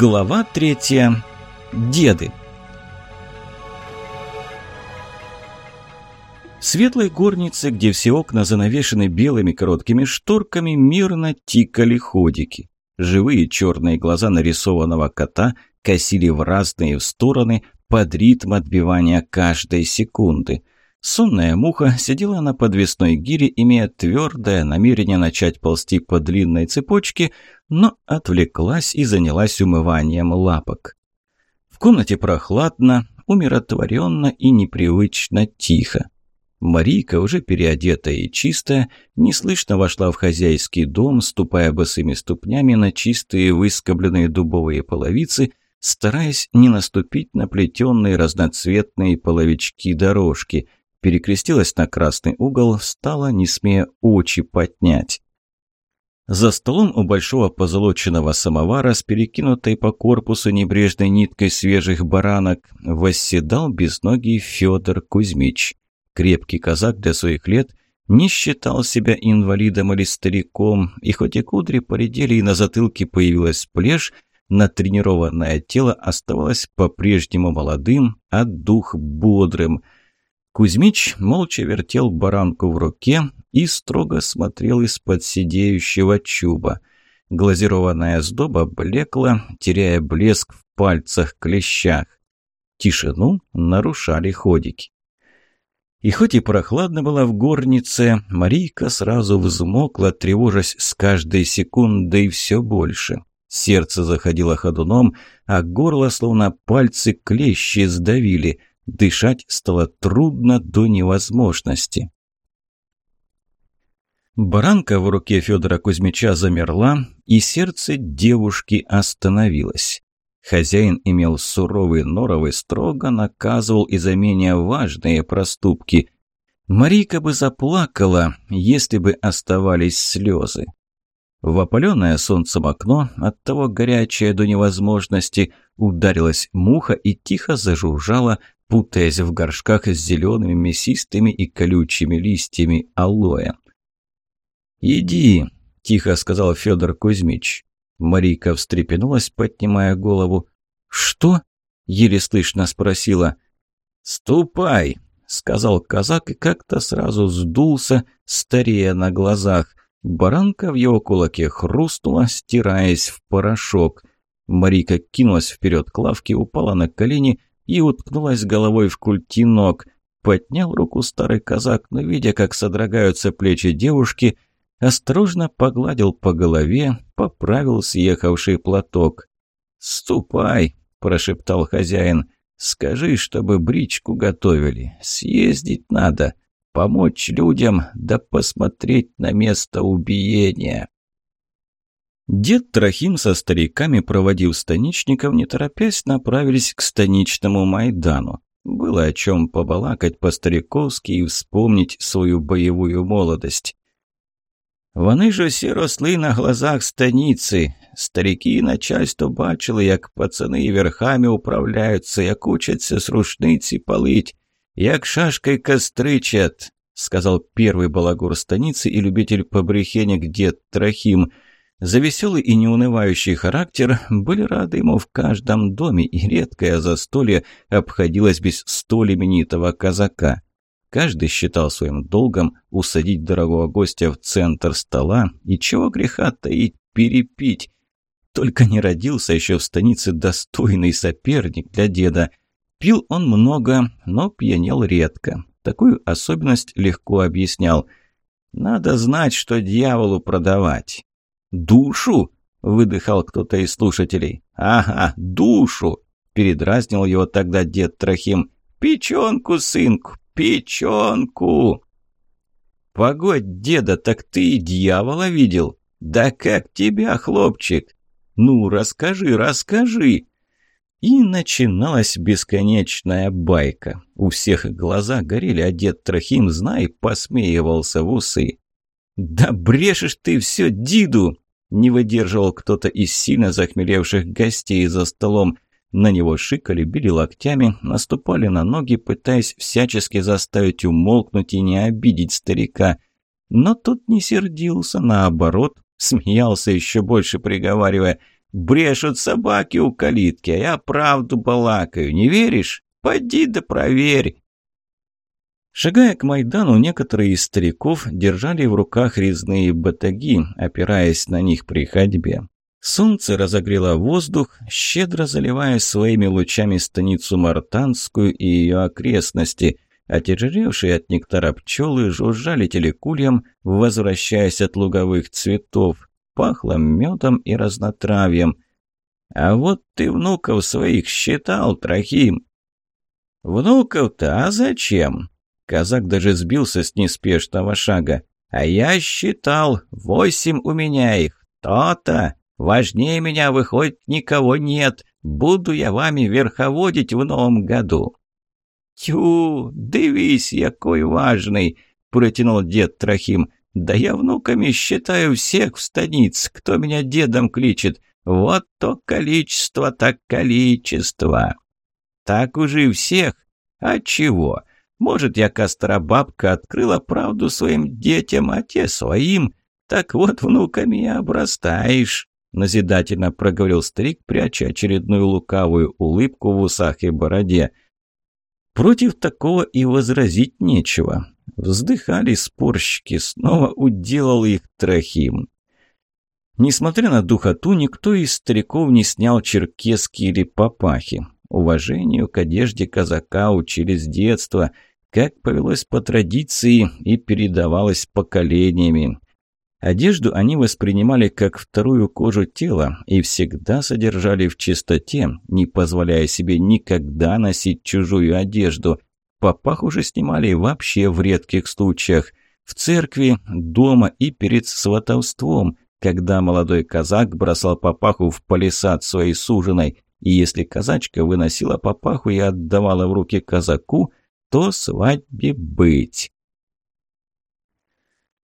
Глава третья. Деды. В светлой горнице, где все окна занавешены белыми короткими шторками, мирно тикали ходики. Живые черные глаза нарисованного кота косили в разные стороны под ритм отбивания каждой секунды. Сонная муха сидела на подвесной гире, имея твердое намерение начать ползти по длинной цепочке, но отвлеклась и занялась умыванием лапок. В комнате прохладно, умиротворенно и непривычно тихо. Марийка, уже переодетая и чистая, неслышно вошла в хозяйский дом, ступая босыми ступнями на чистые выскобленные дубовые половицы, стараясь не наступить на плетенные разноцветные половички дорожки – перекрестилась на красный угол, встала, не смея очи поднять. За столом у большого позолоченного самовара с перекинутой по корпусу небрежной ниткой свежих баранок восседал безногий Федор Кузьмич. Крепкий казак для своих лет не считал себя инвалидом или стариком, и хоть и кудри поредели и на затылке появилась плешь, натренированное тело оставалось по-прежнему молодым, а дух бодрым – Кузьмич молча вертел баранку в руке и строго смотрел из-под сидеющего чуба. Глазированная сдоба блекла, теряя блеск в пальцах-клещах. Тишину нарушали ходики. И хоть и прохладно было в горнице, Марийка сразу взмокла, тревожась с каждой секундой все больше. Сердце заходило ходуном, а горло словно пальцы клещи сдавили. Дышать стало трудно до невозможности. Баранка в руке Федора Кузьмича замерла, и сердце девушки остановилось. Хозяин имел суровый норов и строго наказывал из-за менее важные проступки. Марийка бы заплакала, если бы оставались слезы. В опаленное солнцем окно, оттого горячее до невозможности, ударилась муха и тихо зажужжала, путаясь в горшках с зелеными мясистыми и колючими листьями алоэ. «Иди», – тихо сказал Федор Кузьмич. Марийка встрепенулась, поднимая голову. «Что?» – еле слышно спросила. «Ступай», – сказал казак и как-то сразу сдулся, старея на глазах. Баранка в его кулаке хрустнула, стираясь в порошок. Марийка кинулась вперед к лавке, упала на колени и уткнулась головой в культи ног. Поднял руку старый казак, но, видя, как содрогаются плечи девушки, осторожно погладил по голове, поправил съехавший платок. «Ступай!» – прошептал хозяин. «Скажи, чтобы бричку готовили. Съездить надо. Помочь людям, да посмотреть на место убиения». Дед Трохим со стариками, проводив станичников, не торопясь, направились к станичному Майдану. Было о чем побалакать по-стариковски и вспомнить свою боевую молодость. Вони ж усі росли на глазах станиці. Старики і начальство бачили, як пацани верхами управляються, як учаться с рушниці палить, як шашкой костричат, сказал первый балагур станицы и любитель побрехенек дед Трохим – за веселый и неунывающий характер были рады ему в каждом доме, и редкое застолье обходилось без столь именитого казака. Каждый считал своим долгом усадить дорогого гостя в центр стола и, чего греха таить, перепить. Только не родился еще в станице достойный соперник для деда. Пил он много, но пьянел редко. Такую особенность легко объяснял. «Надо знать, что дьяволу продавать». «Душу?» – выдыхал кто-то из слушателей. «Ага, душу!» – передразнил его тогда дед Трохим. «Печенку, сынку, печенку!» «Погодь, деда, так ты и дьявола видел?» «Да как тебя, хлопчик?» «Ну, расскажи, расскажи!» И начиналась бесконечная байка. У всех глаза горели, а дед Трохим, знай, посмеивался в усы. «Да брешешь ты все, Диду!» Не выдерживал кто-то из сильно захмелевших гостей за столом. На него шикали, били локтями, наступали на ноги, пытаясь всячески заставить умолкнуть и не обидеть старика. Но тот не сердился, наоборот, смеялся еще больше, приговаривая Брешут собаки у калитки, а я правду балакаю. Не веришь? Поди да проверь. Шагая к Майдану, некоторые из стариков держали в руках резные батаги, опираясь на них при ходьбе. Солнце разогрело воздух, щедро заливая своими лучами станицу Мартанскую и ее окрестности. Отяжелевшие от нектара пчелы жужжали телекульем, возвращаясь от луговых цветов. Пахло медом и разнотравьем. «А вот ты внуков своих считал, Трохим!» «Внуков-то, а зачем?» Казак даже сбился с неспешного шага. «А я считал, восемь у меня их. То-то! Важнее меня, выходит, никого нет. Буду я вами верховодить в новом году». «Тю, дивись, якой важный!» – протянул дед Трохим. «Да я внуками считаю всех в станице, кто меня дедом кличет. Вот то количество, так количество!» «Так уже всех? А чего?» Может, я бабка открыла правду своим детям, а те своим. Так вот, внуками и обрастаешь», — назидательно проговорил старик, пряча очередную лукавую улыбку в усах и бороде. Против такого и возразить нечего. Вздыхали спорщики, снова уделал их Трохим. Несмотря на духоту, никто из стариков не снял черкески или папахи. Уважению к одежде казака учили с детства — как повелось по традиции и передавалось поколениями. Одежду они воспринимали как вторую кожу тела и всегда содержали в чистоте, не позволяя себе никогда носить чужую одежду. Попах уже снимали вообще в редких случаях. В церкви, дома и перед сватовством, когда молодой казак бросал папаху в палисад своей суженой, и если казачка выносила папаху и отдавала в руки казаку, то свадьбе быть.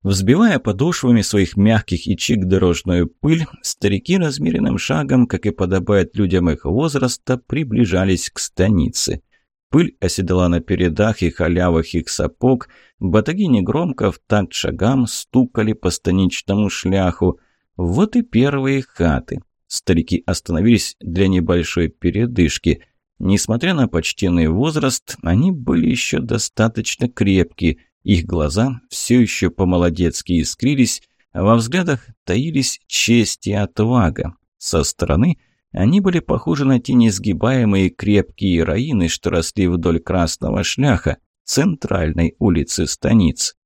Взбивая подошвами своих мягких ячик дорожную пыль, старики размеренным шагом, как и подобает людям их возраста, приближались к станице. Пыль оседала на передах и халявах их сапог, батаги негромко в такт шагам стукали по станичному шляху. Вот и первые хаты. Старики остановились для небольшой передышки – Несмотря на почтенный возраст, они были еще достаточно крепкие, их глаза все еще по-молодецки искрились, а во взглядах таились честь и отвага. Со стороны они были похожи на те несгибаемые крепкие раины, что росли вдоль красного шляха, центральной улицы станиц.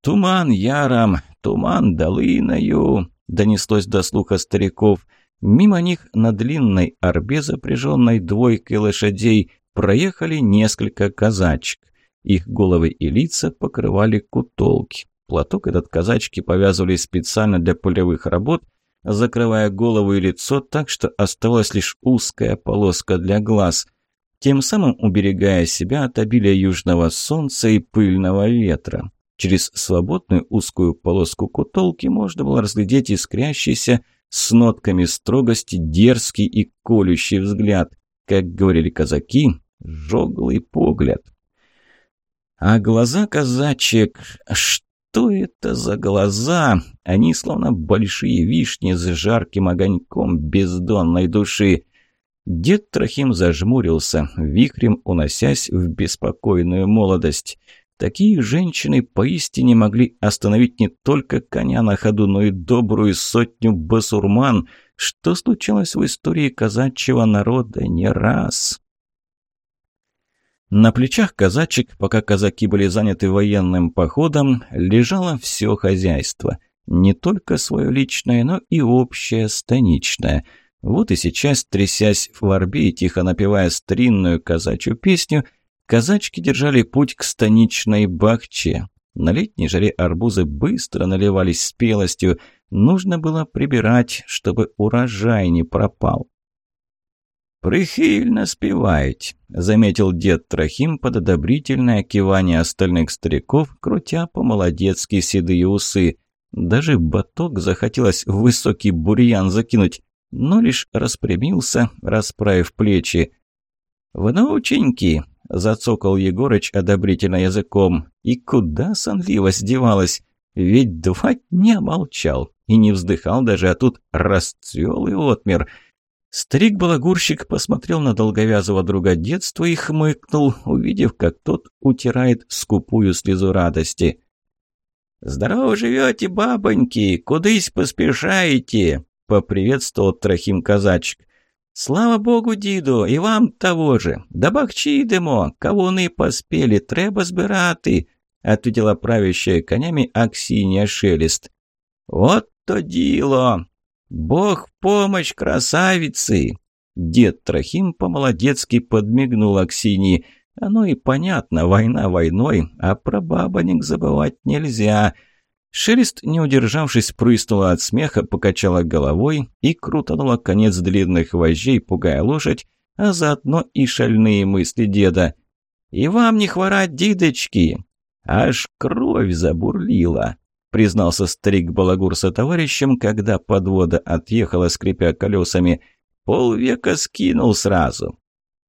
«Туман яром, туман долыною», — донеслось до слуха стариков — Мимо них на длинной орбе, запряженной двойкой лошадей, проехали несколько казачек. Их головы и лица покрывали кутолки. Платок этот казачки повязывали специально для полевых работ, закрывая голову и лицо так, что оставалась лишь узкая полоска для глаз, тем самым уберегая себя от обилия южного солнца и пыльного ветра. Через свободную узкую полоску кутолки можно было разглядеть искрящийся с нотками строгости дерзкий и колющий взгляд. Как говорили казаки, жоглый погляд. А глаза казачек... Что это за глаза? Они словно большие вишни с жарким огоньком бездонной души. Дед Трохим зажмурился, вихрем уносясь в беспокойную молодость. Такие женщины поистине могли остановить не только коня на ходу, но и добрую сотню басурман, что случалось в истории казачьего народа не раз. На плечах казачек, пока казаки были заняты военным походом, лежало все хозяйство. Не только свое личное, но и общее станичное. Вот и сейчас, трясясь в орбе и тихо напевая старинную казачью песню – Казачки держали путь к станичной бахче. На летней жаре арбузы быстро наливались спелостью. Нужно было прибирать, чтобы урожай не пропал. «Прихильно спеваете», — заметил дед Трохим под одобрительное кивание остальных стариков, крутя по-молодецки седые усы. Даже баток захотелось в высокий бурьян закинуть, но лишь распрямился, расправив плечи. «Внученьки, Зацокал Егорыч одобрительно языком. И куда сонливость девалась? Ведь два дня молчал и не вздыхал даже, а тут расцвел и отмер. Старик-балагурщик посмотрел на долговязого друга детства и хмыкнул, увидев, как тот утирает скупую слезу радости. «Здорово живете, бабоньки! Кудысь поспешаете?» — поприветствовал Трохим казачек. «Слава Богу, діду, і вам того же. Да бахчі йдемо, кавуни поспели, треба збирати», — ответила правящая конями Аксинья Шелест. «Вот то діло! Бог в помощь, красавицы!» Дед Трохим по-молодецки подмигнул Аксиньи. «Оно и понятно, война войной, а про бабонек забывать нельзя». Шелест, не удержавшись, прыснула от смеха, покачала головой и крутанула конец длинных вожжей, пугая лошадь, а заодно и шальные мысли деда. «И вам не хворать, дидочки!» Аж кровь забурлила, признался старик Балагур со товарищем, когда подвода отъехала, скрипя колесами. Полвека скинул сразу.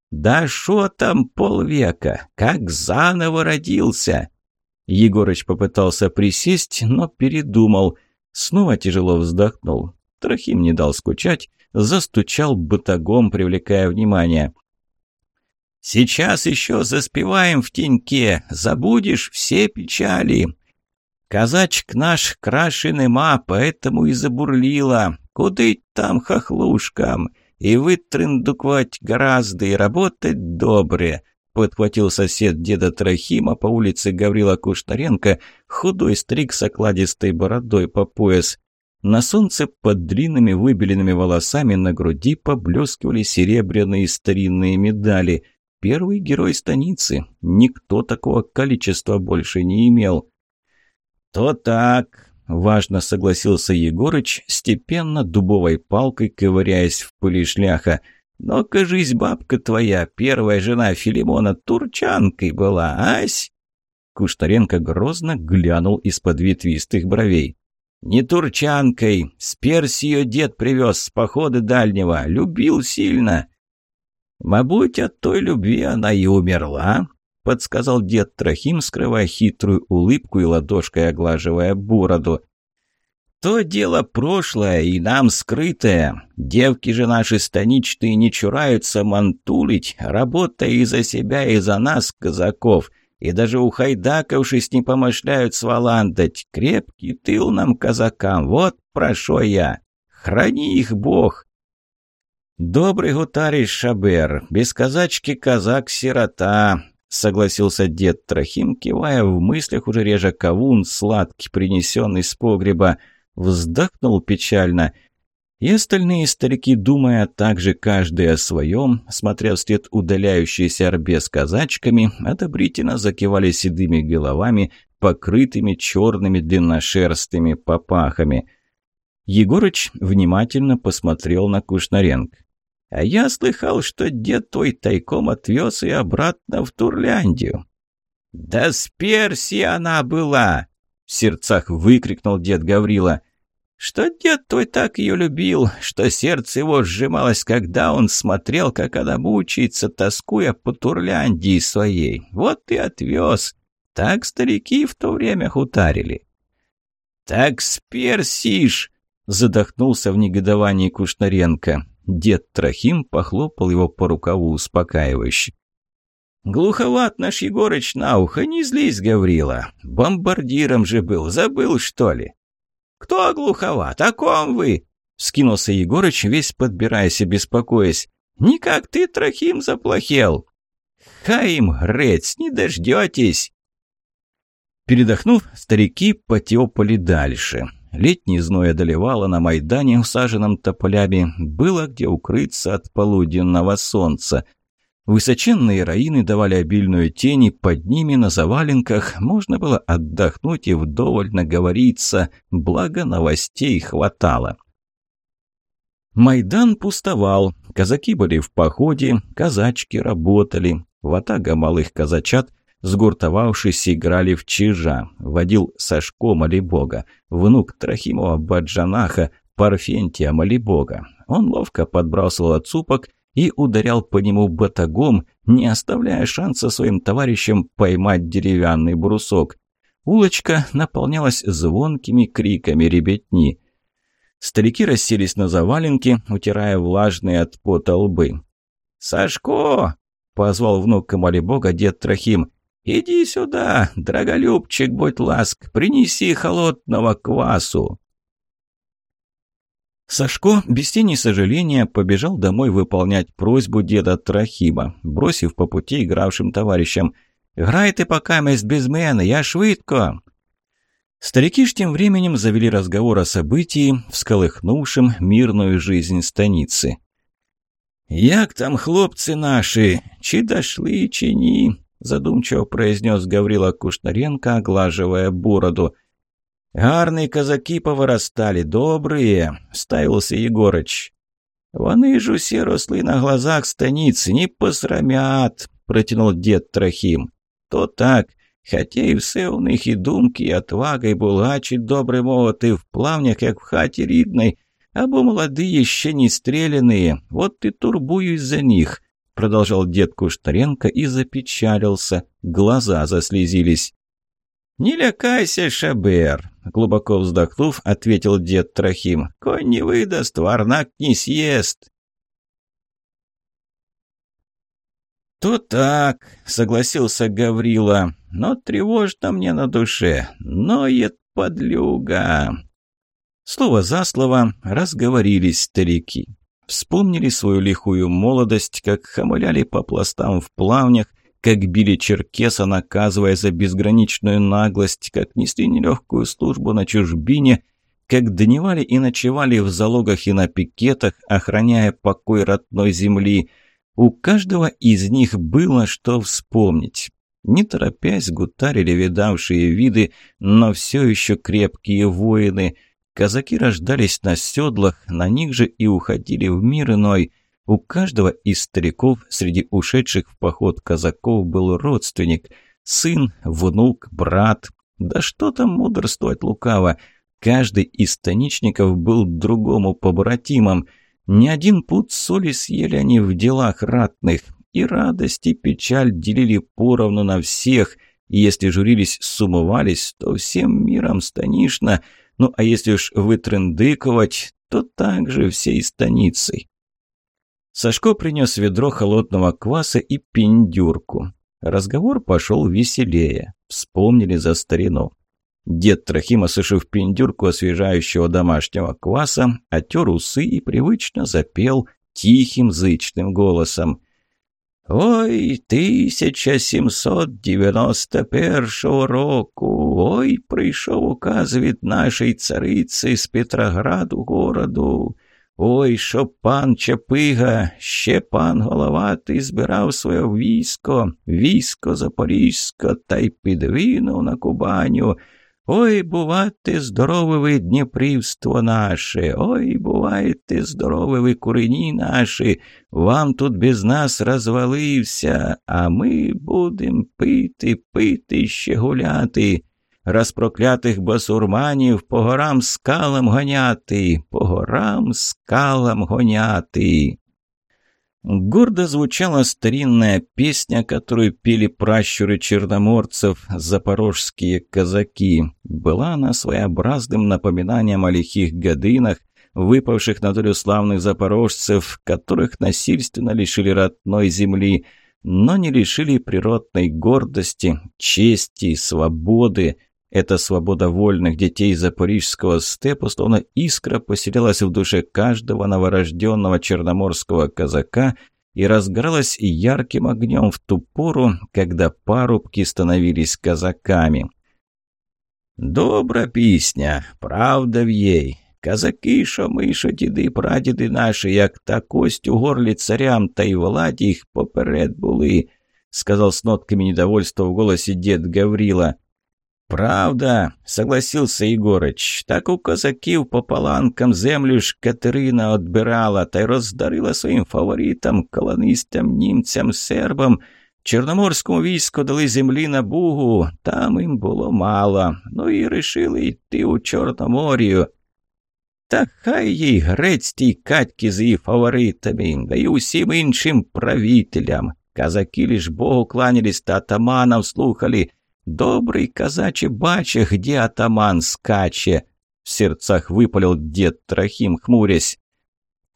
«Да шо там полвека? Как заново родился!» Егорыч попытался присесть, но передумал. Снова тяжело вздохнул. Трохим не дал скучать, застучал батагом, привлекая внимание. «Сейчас еще заспеваем в теньке, забудешь все печали!» «Казачк наш краши нема, поэтому и забурлила. Куды там хохлушкам? И вытрындуквать гораздо, и работать добре!» Подхватил сосед деда Трохима по улице Гаврила Кушнаренко, худой старик с окладистой бородой по пояс. На солнце под длинными выбеленными волосами на груди поблескивали серебряные старинные медали. Первый герой станицы. Никто такого количества больше не имел. «То так», — важно согласился Егорыч, степенно дубовой палкой ковыряясь в пыли шляха — но, кажись, бабка твоя, первая жена Филимона, турчанкой была, ась?» Куштаренко грозно глянул из-под ветвистых бровей. «Не турчанкой, с Персию дед привез с похода дальнего, любил сильно». «Мабуть, от той любви она и умерла», — подсказал дед Трохим, скрывая хитрую улыбку и ладошкой оглаживая бороду. То дело прошлое и нам скрытое. Девки же наши станичные не чураются мантулить, работая и за себя, и за нас, казаков. И даже у хайдаковшись не помышляют сваландать. Крепкий тыл нам, казакам, вот прошу я. Храни их Бог. Добрый гутарий Шабер, без казачки казак-сирота, согласился дед Трохим, кивая в мыслях уже реже кавун, сладкий, принесенный с погреба вздохнул печально. И остальные старики, думая также каждый о своем, смотря вслед удаляющейся арбе с казачками, одобрительно закивали седыми головами, покрытыми черными длинношерстыми попахами. Егорыч внимательно посмотрел на Кушнаренко. «А я слыхал, что дед твой тайком отвез и обратно в Турляндию». «Да с Персии она была!» В сердцах выкрикнул дед Гаврила. Что дед твой так ее любил, что сердце его сжималось, когда он смотрел, как она мучается, тоскуя по Турляндии своей. Вот и отвез. Так старики в то время хутарили. «Так сперсишь!» — задохнулся в негодовании Кушнаренко. Дед Трохим похлопал его по рукаву успокаивающе. «Глуховат наш Егорыч на ухо, не злись, Гаврила. Бомбардиром же был, забыл, что ли?» «Кто глуховат? О ком вы?» — скинулся Егорыч, весь подбираясь и беспокоясь. «Никак ты, Трохим, заплохел!» «Хаим, грец, не дождетесь!» Передохнув, старики потепали дальше. Летний зной одолевало на Майдане, усаженном тополями. Было где укрыться от полуденного солнца — Высоченные раины давали обильную тень, и под ними на заваленках можно было отдохнуть и вдоволь наговориться, благо новостей хватало. Майдан пустовал, казаки были в походе, казачки работали. Ватага малых казачат, сгуртовавшись, играли в чижа. Водил Сашко Малибога, внук Трохимова Баджанаха, Парфентия Малибога. Он ловко подбрасывал отцупок и ударял по нему батагом, не оставляя шанса своим товарищам поймать деревянный брусок. Улочка наполнялась звонкими криками ребятни. Старики расселись на заваленке, утирая влажные от пота лбы. «Сашко!» — позвал внук Камали Бога дед Трохим. «Иди сюда, драголюбчик, будь ласк, принеси холодного квасу!» Сашко без тени сожаления побежал домой выполнять просьбу деда Трохима, бросив по пути игравшим товарищам «Грай ты пока мест без мене, я швидко!» Старики ж тем временем завели разговор о событии, всколыхнувшем мирную жизнь станицы. «Як там хлопцы наши? Чи дошли, чи ні?» задумчиво произнес Гаврила Кушнаренко, оглаживая бороду. «Гарные казаки повырастали, добрые», — ставился Егорыч. «Вони ж усі росли на глазах станицы, не посрамят», — протянул дед Трохим. «То так, хотя і все у них і думки, і отвага, і булачі добре мовити в плавнях, як в хаті рідной, або молодые, ще не стрелянные, вот ты турбуюсь за них», — продолжал дед Куштаренко и запечалился, глаза заслезились. «Не лякайся, Шабер!» — глубоко вздохнув, ответил дед Трохим. «Конь не выдаст, варнак не съест!» «То так», — согласился Гаврила, — «но тревожно мне на душе, ноет подлюга». Слово за слово разговорились старики. Вспомнили свою лихую молодость, как хамыляли по пластам в плавнях, как били черкеса, наказывая за безграничную наглость, как несли нелегкую службу на чужбине, как дневали и ночевали в залогах и на пикетах, охраняя покой родной земли. У каждого из них было что вспомнить. Не торопясь, гутарили видавшие виды, но все еще крепкие воины. Казаки рождались на седлах, на них же и уходили в мир иной – у каждого из стариков среди ушедших в поход казаков был родственник. Сын, внук, брат. Да что там мудрствовать лукаво. Каждый из станичников был другому побратимом. Ни один пуд соли съели они в делах ратных. И радость, и печаль делили поровну на всех. И если журились, сумывались, то всем миром станишно. Ну а если уж вытрындыковать, то также всей станицей. Сашко принес ведро холодного кваса и пиндюрку. Разговор пошел веселее. Вспомнили за старину. Дед Трохим, осушив пиндюрку освежающего домашнего кваса, отер усы и привычно запел тихим зычным голосом. «Ой, 1791 року, ой, прийшов указ від нашої цариці з Петрограду городу. Ой, що пан Чапига, ще пан Головатий збирав своє військо, військо Запорізько, та й підвинув на Кубаню. Ой, бувайте здорове ви, Дніпрівство наше, ой, бувайте здорове ви, курені наші, вам тут без нас розвалився, а ми будем пити, пити, ще гуляти розпроклятих басурманів по горам скалам гоняти, по горам скалам гоняти. Гордо звучала старинная песня, которую пели пращуры черноморцев, запорожские казаки. Была она своеобразным напоминанием о лихих годинах, выпавших на долю славных запорожцев, которых насильственно лишили родной земли, но не лишили природной гордости, чести свободы, эта свобода вольных детей запорижского степа словно искра поселялась в душе каждого новорожденного черноморского казака и разгоралась ярким огнем в ту пору, когда парубки становились казаками. «Добра пісня, правда в ей. Казаки, що ми, що діди, прадіди наші, як та кость у горлі царям та й владі їх поперед були», сказал с нотками недовольства в голосе дед Гаврила. «Правда», — согласился Егорыч, «так у козаків по паланкам землю ж Катерина отбирала та й роздарила своїм фаворитам, колонистам, німцям, сербам. Чорноморському війську дали землі на Бугу, там їм було мало, ну і рішили йти у Чорноморію. Та хай їй грець тій катьки з її фаворитами, да й усім іншим правителям. Казаки лиш Богу кланялись та атаманам слухали — Добрый казачий баче, где атаман скаче!» В сердцах выпалил дед Трохим, хмурясь.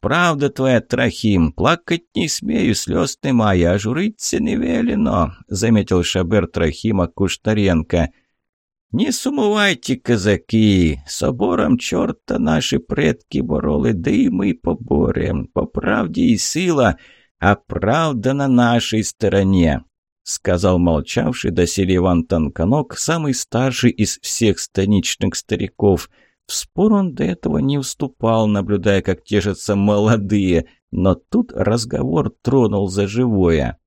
«Правда твоя, Трохим, плакать не смею, слез немає, а журиться не велено», заметил шабер Трохима Куштаренко. «Не сумувайте, казаки, собором чорта наші предки бороли, да и мы поборем, по правде и сила, а правда на нашей стороне», сказал молчавший доселе Иван Танканок, самый старший из всех станичных стариков – в спор он до этого не вступал, наблюдая, как тешатся молодые, но тут разговор тронул за живое.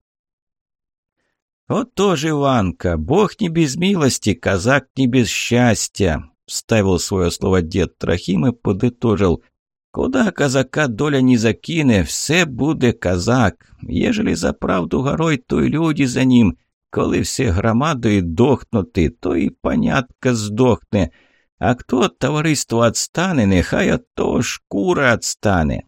«Вот тоже, Иванка, бог не без милости, казак не без счастья», — вставил свое слово дед Трохим и подытожил. «Куда казака доля не закине, все буде казак. Ежели за правду горой, то й люди за ним. Коли все громадою дохнути, то і понятка здохне». А кто от товариства отстане, нехай от того шкура отстане.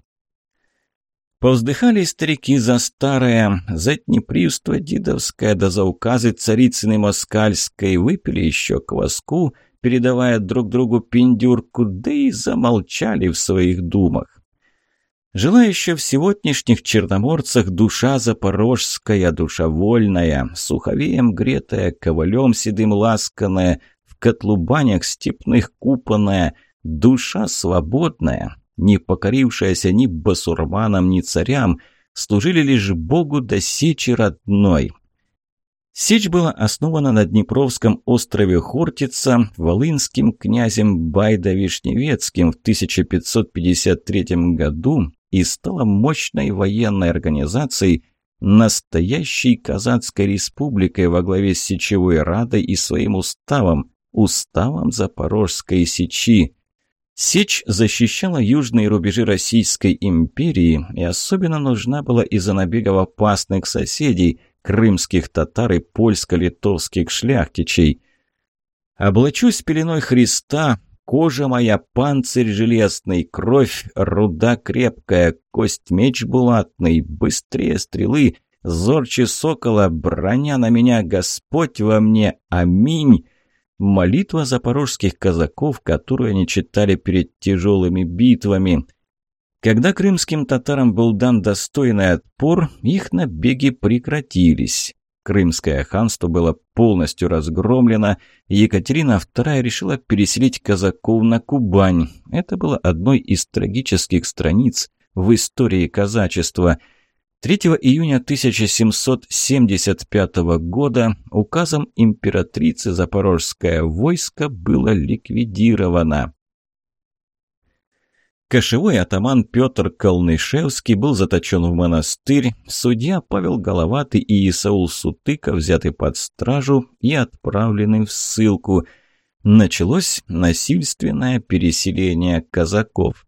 Повздыхали старики за старое, за днепривство дидовское, да за указы царицыны москальской, выпили еще кваску, передавая друг другу пиндюрку, да и замолчали в своих думах. Жила еще в сегодняшних черноморцах душа запорожская, душа вольная, суховеем гретая, ковалем седым ласканная — котлубанях степных купанная, душа свободная, не покорившаяся ни басурманам, ни царям, служили лишь Богу до сечи родной. Сечь была основана на Днепровском острове Хортица волынским князем Байда Вишневецким в 1553 году и стала мощной военной организацией, настоящей казацкой республикой во главе с Сечевой Радой и своим уставом, уставом Запорожской сечи. Сечь защищала южные рубежи Российской империи и особенно нужна была из-за набегов опасных соседей – крымских татар и польско-литовских шляхтичей. «Облачусь пеленой Христа, кожа моя, панцирь железный, кровь, руда крепкая, кость меч булатный, быстрее стрелы, зорче сокола, броня на меня, Господь во мне, аминь!» Молитва запорожских казаков, которую они читали перед тяжелыми битвами. Когда крымским татарам был дан достойный отпор, их набеги прекратились. Крымское ханство было полностью разгромлено, Екатерина II решила переселить казаков на Кубань. Это было одной из трагических страниц в истории казачества – 3 июня 1775 года указом императрицы Запорожское войско было ликвидировано. Кошевой атаман Петр Колнышевский был заточен в монастырь, судья Павел Головатый и Исаул Сутыка взяты под стражу и отправлены в ссылку. Началось насильственное переселение казаков.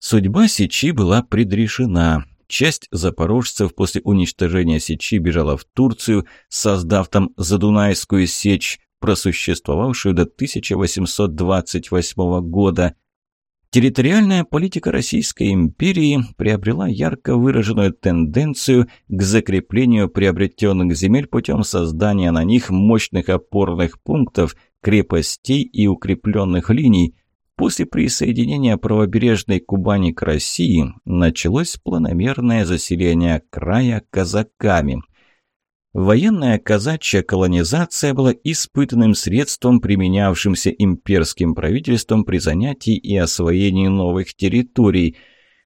Судьба Сечи была предрешена. Часть запорожцев после уничтожения Сечи бежала в Турцию, создав там Задунайскую сечь, просуществовавшую до 1828 года. Территориальная политика Российской империи приобрела ярко выраженную тенденцию к закреплению приобретенных земель путем создания на них мощных опорных пунктов, крепостей и укрепленных линий – После присоединения правобережной Кубани к России началось планомерное заселение края казаками. Военная казачья колонизация была испытанным средством, применявшимся имперским правительством при занятии и освоении новых территорий.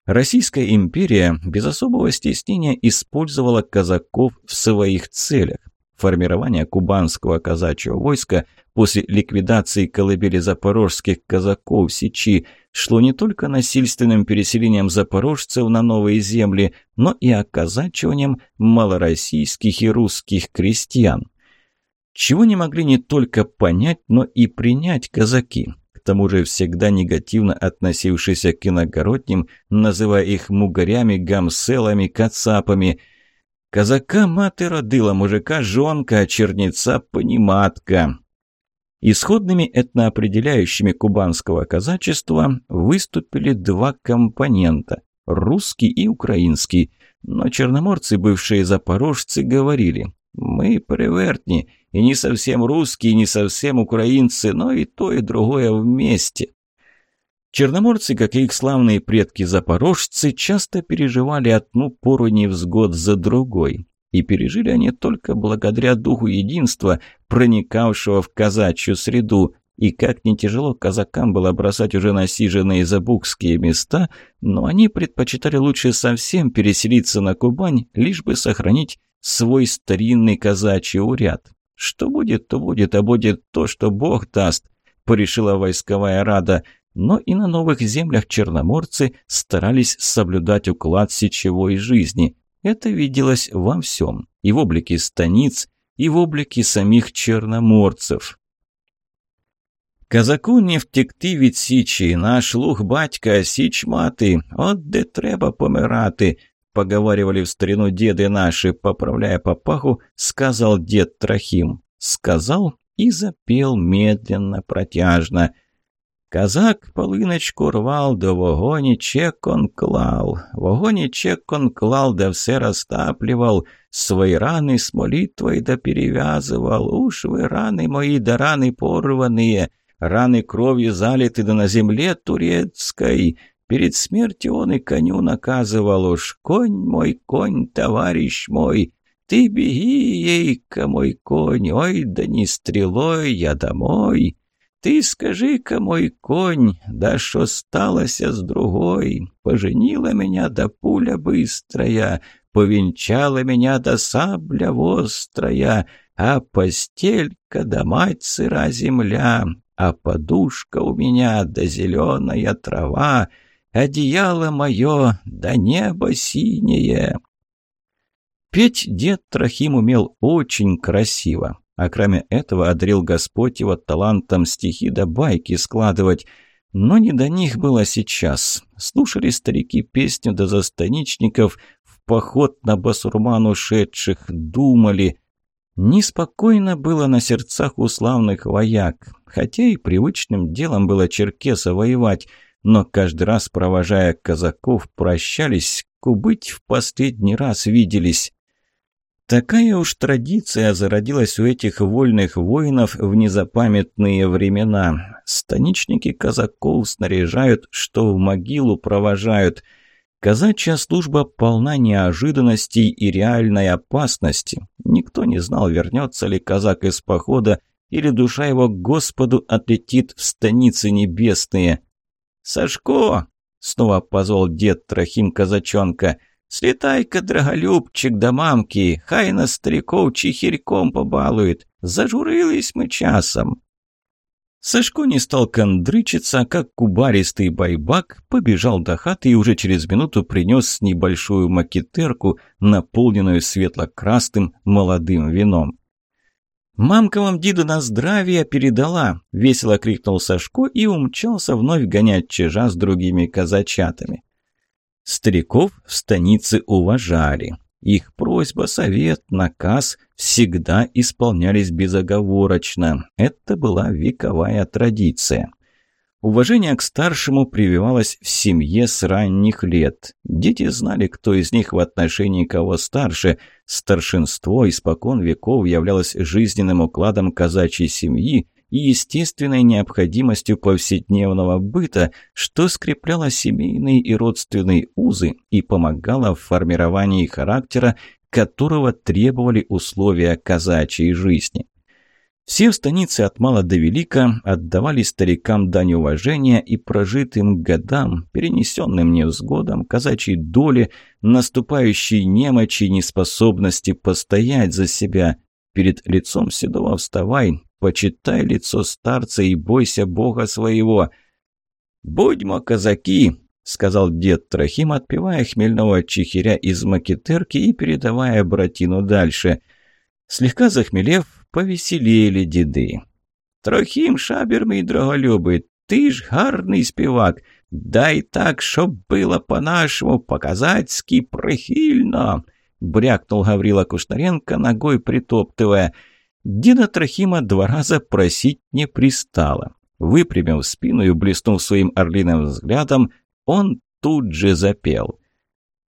Российская империя без особого стеснения использовала казаков в своих целях. Формирование кубанского казачьего войска после ликвидации колыбели запорожских казаков Сечи шло не только насильственным переселением запорожцев на новые земли, но и оказачиванием малороссийских и русских крестьян. Чего не могли не только понять, но и принять казаки. К тому же всегда негативно относившиеся к иногородним, называя их мугарями, гамселами, кацапами – Казака мати родила, мужика жонка, а черница пониматка. Исходными этноопределяющими кубанского казачества выступили два компонента – русский и украинский. Но черноморцы, бывшие запорожцы, говорили – мы привертни, и не совсем русские, и не совсем украинцы, но и то, и другое вместе. Черноморцы, как и их славные предки-запорожцы, часто переживали одну пору невзгод за другой. И пережили они только благодаря духу единства, проникавшего в казачью среду. И как не тяжело казакам было бросать уже насиженные забукские места, но они предпочитали лучше совсем переселиться на Кубань, лишь бы сохранить свой старинный казачий уряд. Что будет, то будет, а будет то, что Бог даст, порешила войсковая рада – но и на новых землях черноморцы старались соблюдать уклад сечевой жизни. Это виделось во всем, и в облике станиц, и в облике самих черноморцев. Казаку не втекти від січі, наш луг батька, січ мати, от де треба помирати, поговаривали в старину деды наши, поправляя папаху, сказал дед Трохим. Сказал и запел медленно, протяжно – Казак полиночку рвал, до вогоні чекон клал. Вогоні чекон клал, да все розтаплював, свої рани с молитвой да перевязывал. Уж вы раны мои, да раны порванные, раны кровью залиты да на земле турецкой. Перед смертью он и коню наказывал уж, конь мой, конь, товарищ мой, ты беги, ейка, мой конь, ой, да не стрелой я домой». Ты скажи-ка, мой конь, да что сталося с другой? Поженила меня да пуля быстрая, повенчала меня да сабля вострая, а постелька да мать сыра земля, а подушка у меня да зеленая трава, одеяло мое да небо синее. Петь дед Трохим умел очень красиво. А кроме этого одарил Господь его талантом стихи да байки складывать. Но не до них было сейчас. Слушали старики песню до застаничников, в поход на басурман ушедших, думали. Неспокойно было на сердцах у славных вояк, хотя и привычным делом было черкеса воевать, но каждый раз, провожая казаков, прощались, кубыть в последний раз виделись. Такая уж традиция зародилась у этих вольных воинов в незапамятные времена. Станичники казаков снаряжают, что в могилу провожают. Казачья служба полна неожиданностей и реальной опасности. Никто не знал, вернется ли казак из похода, или душа его к Господу отлетит в станицы небесные. «Сашко!» — снова позвал дед Трохим казачонка — Слетай-ка, драголюбчик, до мамки, хай на стариков чихирьком побалует. Зажурились мы часом. Сашко не стал кондрычиться, как кубаристый байбак побежал до хаты и уже через минуту принес небольшую макетерку, наполненную светло-красным молодым вином. «Мамка вам Диду на здравие передала!» — весело крикнул Сашко и умчался вновь гонять чижа с другими казачатами. Стариков в станице уважали. Их просьба, совет, наказ всегда исполнялись безоговорочно. Это была вековая традиция. Уважение к старшему прививалось в семье с ранних лет. Дети знали, кто из них в отношении кого старше. Старшинство испокон веков являлось жизненным укладом казачьей семьи, и естественной необходимостью повседневного быта, что скрепляло семейные и родственные узы и помогало в формировании характера, которого требовали условия казачьей жизни. Все в станице от мала до велика отдавали старикам дань уважения и прожитым годам, перенесенным невзгодам, казачьей доле, наступающей немочи неспособности постоять за себя. Перед лицом седого вставай, почитай лицо старца и бойся Бога своего. «Будьмо казаки!» — сказал дед Трохим, отпивая хмельного чехиря из макетерки и передавая братину дальше. Слегка захмелев, повеселели деды. «Трохим, шабер мій дроголюбий, ти ж гарний співак. Дай так, щоб было по-нашему, по-казацки, прихильно!» — брякнул Гаврила Кушнаренко, ногой притоптывая — Деда Трохима два раза просить не пристало. Выпрямив спину и блеснув своим орлиным взглядом, он тут же запел.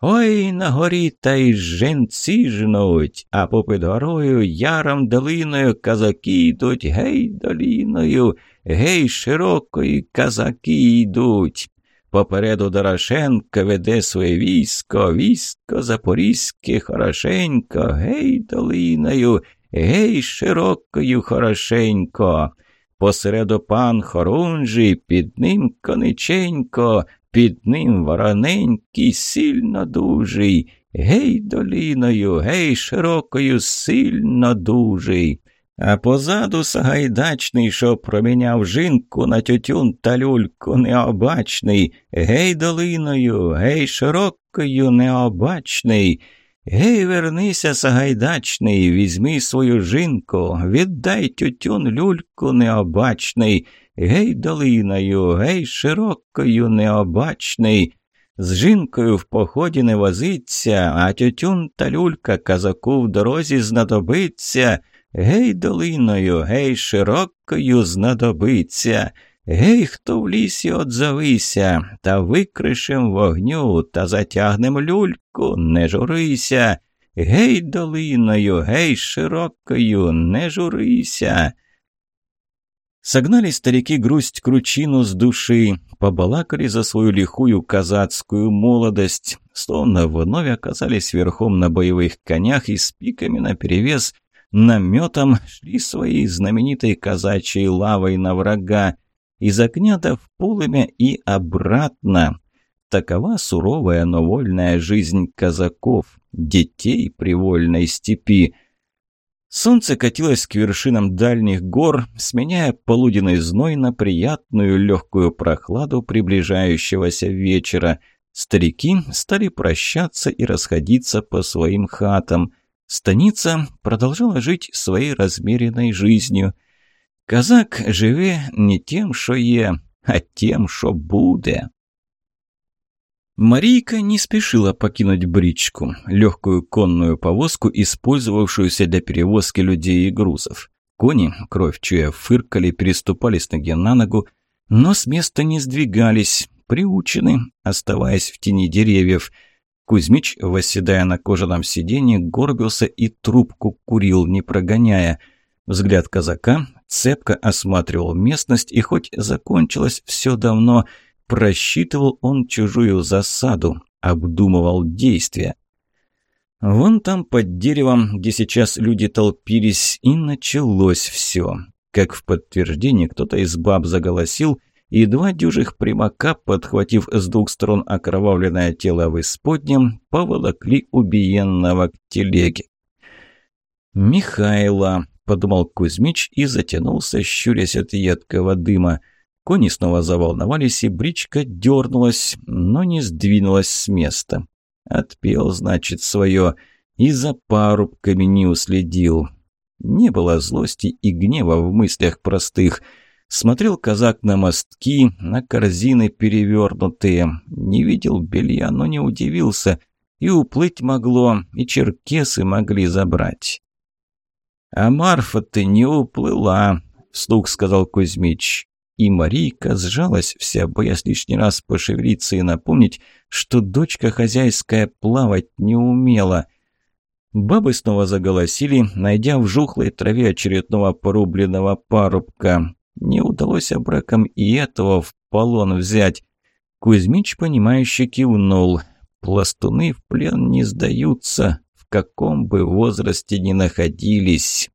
Ой на горі та й женці жнуть, а попід горою яром долиною казаки йдуть, гей доліною, гей широкою казаки йдуть. Попереду Дорошенко веде своє військо, військо Запорізьке хорошенько, гей долиною, гей широкою хорошенько. Посереду пан Хорунжий, під ним кониченько, під ним вороненький, сильно дужий, гей доліною, гей широкою, сильно дужий. А позаду Сагайдачний, що проміняв жінку на тютюн та люльку необачний, гей долиною, гей широкою необачний. Гей, вернися, Сагайдачний, візьми свою жінку, віддай тютюн люльку необачний, гей долиною, гей широкою необачний. З жінкою в поході не возиться, а тютюн та люлька казаку в дорозі знадобиться. Гей, долиною, гей, широкою знадобиться. Гей, хто в лісі отзовися, та викришем вогню, та затягнем люльку, не журися. Гей, долиною, гей, широкою, не журися. Согнали старики грусть кручину с души, побалакали за свою лихую казацкую молодость, словно вновь оказались верхом на боевых конях и с пиками наперевес наметом шли своей знаменитой казачьей лавой на врага, из огня-то в полымя и обратно. Такова суровая, но вольная жизнь казаков, детей привольной степи. Солнце катилось к вершинам дальних гор, сменяя полуденный зной на приятную легкую прохладу приближающегося вечера. Старики стали прощаться и расходиться по своим хатам – Станица продолжала жить своей размеренной жизнью. Казак живе не тем, що є, а тем, що буде. Марийка не спешила покинуть бричку, легкую конную повозку, использовавшуюся для перевозки людей и грузов. Кони, кровь чуя, фыркали, переступали с ноги на ногу, но с места не сдвигались, приучены, оставаясь в тени деревьев – Кузьмич, восседая на кожаном сиденье, горбился и трубку курил, не прогоняя. Взгляд казака цепко осматривал местность, и хоть закончилось все давно, просчитывал он чужую засаду, обдумывал действия. Вон там под деревом, где сейчас люди толпились, и началось все. Как в подтверждение кто-то из баб заголосил – и два дюжих примака, подхватив с двух сторон окровавленное тело в исподнем, поволокли убиенного к телеге. «Михайло», — подумал Кузьмич и затянулся, щурясь от едкого дыма. Кони снова заволновались, и бричка дернулась, но не сдвинулась с места. Отпел, значит, свое, и за парубками не уследил. Не было злости и гнева в мыслях простых — Смотрел казак на мостки, на корзины перевернутые. Не видел белья, но не удивился. И уплыть могло, и черкесы могли забрать. «А Марфа-то не уплыла», — вслух сказал Кузьмич. И Марийка сжалась вся, боясь лишний раз пошевелиться и напомнить, что дочка хозяйская плавать не умела. Бабы снова заголосили, найдя в жухлой траве очередного порубленного парубка. Не удалось обраком и этого в полон взять. Кузьмич, понимающе кивнул. Пластуны в плен не сдаются, каком бы возрасте ни находились.